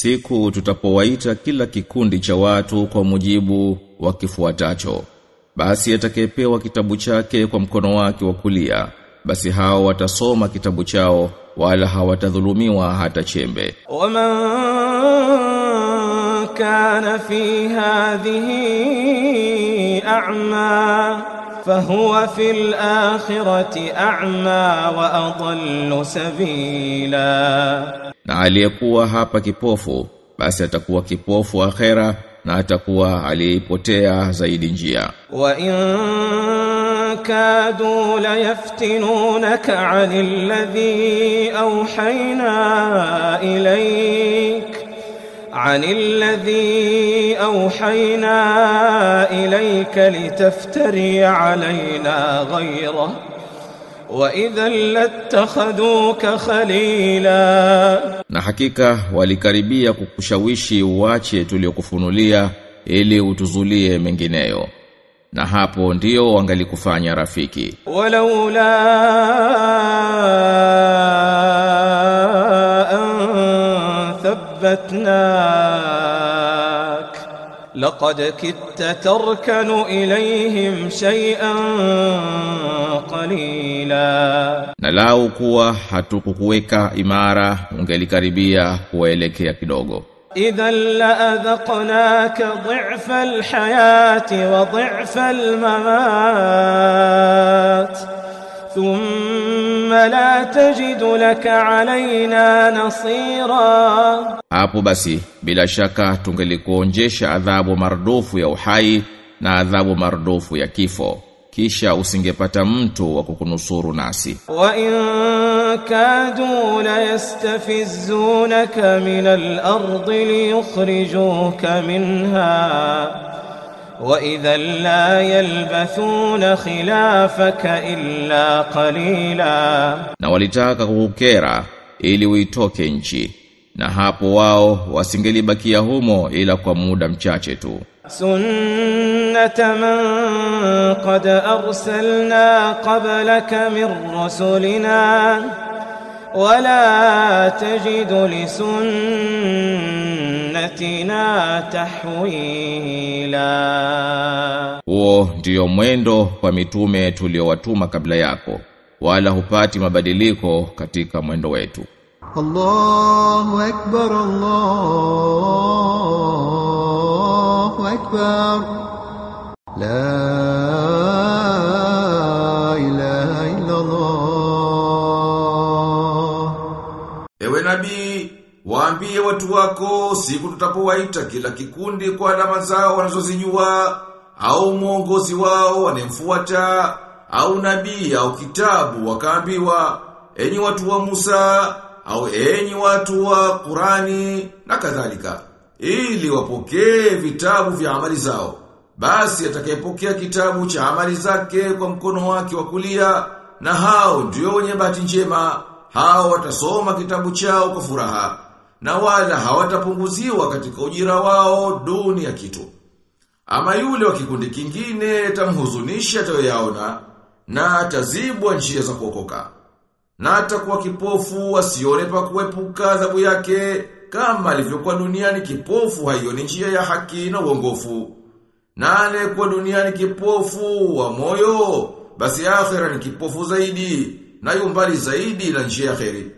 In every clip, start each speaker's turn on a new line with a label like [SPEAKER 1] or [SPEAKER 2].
[SPEAKER 1] siku tutapowaita kila kikundi cha watu kwa mujibu wa kifuatacho. Basi atakayepewa kitabu chake kwa mkono wake wa kulia basi hao watasoma kitabu chao wala hawatadhulumiwa hata chembe.
[SPEAKER 2] Kana fi hadhihi a'ma. فهو في الآخرة أعمى وأضل سبيلا
[SPEAKER 1] Na aliyekuwa hapa kipofu, basi atakuwa kipofu akhera na atakuwa aliyeipotea zaidi njia.
[SPEAKER 2] وإن كادوا ليفتنونك عن الذي أوحينا إليك عن الذي أوحينا إليك لتفتري علينا غيره وإذا لاتخذوك خليلا
[SPEAKER 1] Na hakika walikaribia kukushawishi uache tuliokufunulia ili utuzulie mengineyo. Na hapo ndio wangalikufanya rafiki.
[SPEAKER 2] ولولا وثبتناك. لقد كدت تركن إليهم شيئا قليلا.
[SPEAKER 1] نلاو كوا حتو كوكويكا إمارة ونجل كاربية كويلك يا كدوغو
[SPEAKER 2] إذا لأذقناك ضعف الحياة وضعف الممات. ثم fala tajidu laka alaina nasira,
[SPEAKER 1] hapo basi bila shaka tungelikuonjesha adhabu mardofu ya uhai na adhabu mardofu ya kifo. Kisha usingepata mtu wa kukunusuru nasi.
[SPEAKER 2] Wa in kadu la yastafizunaka min al-ardi liyukhrijuka minha. وإذا لا يلبثون خلافك إلا قليلا
[SPEAKER 1] Na walitaka kukukera ili uitoke nchi. Na hapo wao wasingelibakia humo ila kwa muda mchache tu.
[SPEAKER 2] سنة من قد أرسلنا قبلك من رسلنا ولا تجد siratina tahwila,
[SPEAKER 1] huo ndiyo mwendo kwa mitume tuliowatuma kabla yako, wala hupati mabadiliko katika mwendo wetu.
[SPEAKER 3] Allahu akbar, Allahu akbar, la ilaha illa Allah.
[SPEAKER 4] Ewe nabii waambie watu wako siku tutapowaita kila kikundi kwa alama zao wanazozijua au mwongozi wao wanemfuata au nabii au kitabu wakaambiwa enyi watu wa Musa au enyi watu wa Qurani na kadhalika ili wapokee vitabu vya amali zao. Basi atakayepokea kitabu cha amali zake kwa mkono wake wa kulia na hao ndio wenye bahati njema hao watasoma kitabu chao kwa furaha na wala hawatapunguziwa katika ujira wao duni ya kitu. Ama yule wa kikundi kingine tamhuzunisha atayoyaona na atazibwa njia za kuokoka. Na atakuwa kipofu asione pa kuepuka adhabu yake kama alivyokuwa duniani kipofu haioni njia ya haki na uongofu. Na aliyekuwa duniani kipofu wa moyo basi akhera ni kipofu zaidi na yumbali zaidi na njia ya kheri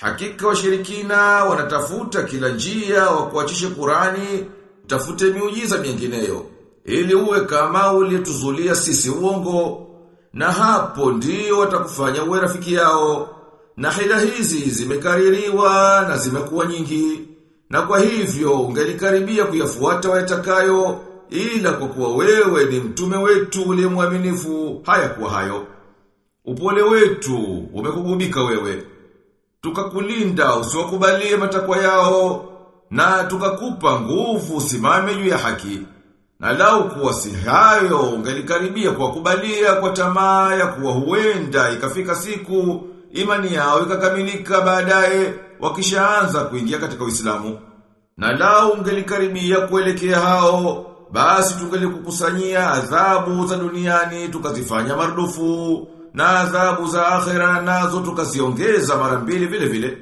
[SPEAKER 4] Hakika washirikina wanatafuta kila njia wa kuachisha Qurani, tafute miujiza mingineyo ili uwe kama uliyetuzulia sisi uongo na hapo ndio watakufanya uwe rafiki yao. Na hila hizi zimekaririwa na zimekuwa nyingi. Na kwa hivyo ungelikaribia kuyafuata wayatakayo ila kwa kuwa wewe ni mtume wetu uliye mwaminifu hayakuwa hayo. Upole wetu umekugubika wewe. Tukakulinda usiwakubalie matakwa yao na tukakupa nguvu simame juu ya haki. Na lau kuwa si hayo ungelikaribia kuwakubalia kwa tamaa ya kuwa huenda ikafika siku imani yao ikakamilika baadaye wakishaanza kuingia katika Uislamu. Na lau ungelikaribia kuelekea hao basi tungelikukusanyia adhabu za duniani tukazifanya marudufu na adhabu za akhera nazo tukaziongeza mara mbili vile vile.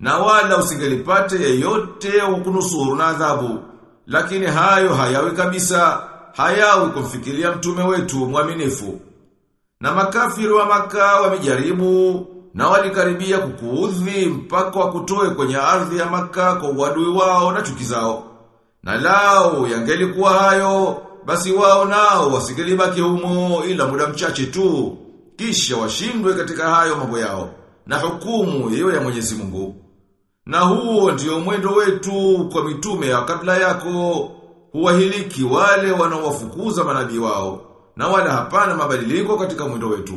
[SPEAKER 4] Na wala usingelipate yeyote ukunusuru na adhabu. Lakini hayo hayawi kabisa, hayawi kumfikiria mtume wetu mwaminifu. Na makafiri wa maka wamejaribu na walikaribia kukuudhi mpaka wakutoe kwenye ardhi ya maka kwa uadui wao na chuki zao. Na lao yangelikuwa hayo, basi wao nao wasingelibaki humo ila muda mchache tu, kisha washindwe katika hayo mambo yao, na hukumu hiyo ya Mwenyezi Mungu. Na huo ndio mwendo wetu kwa mitume ya kabla yako, huwahiliki wale wanaowafukuza manabii wao, na wala hapana mabadiliko katika mwendo wetu.